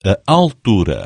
A altura.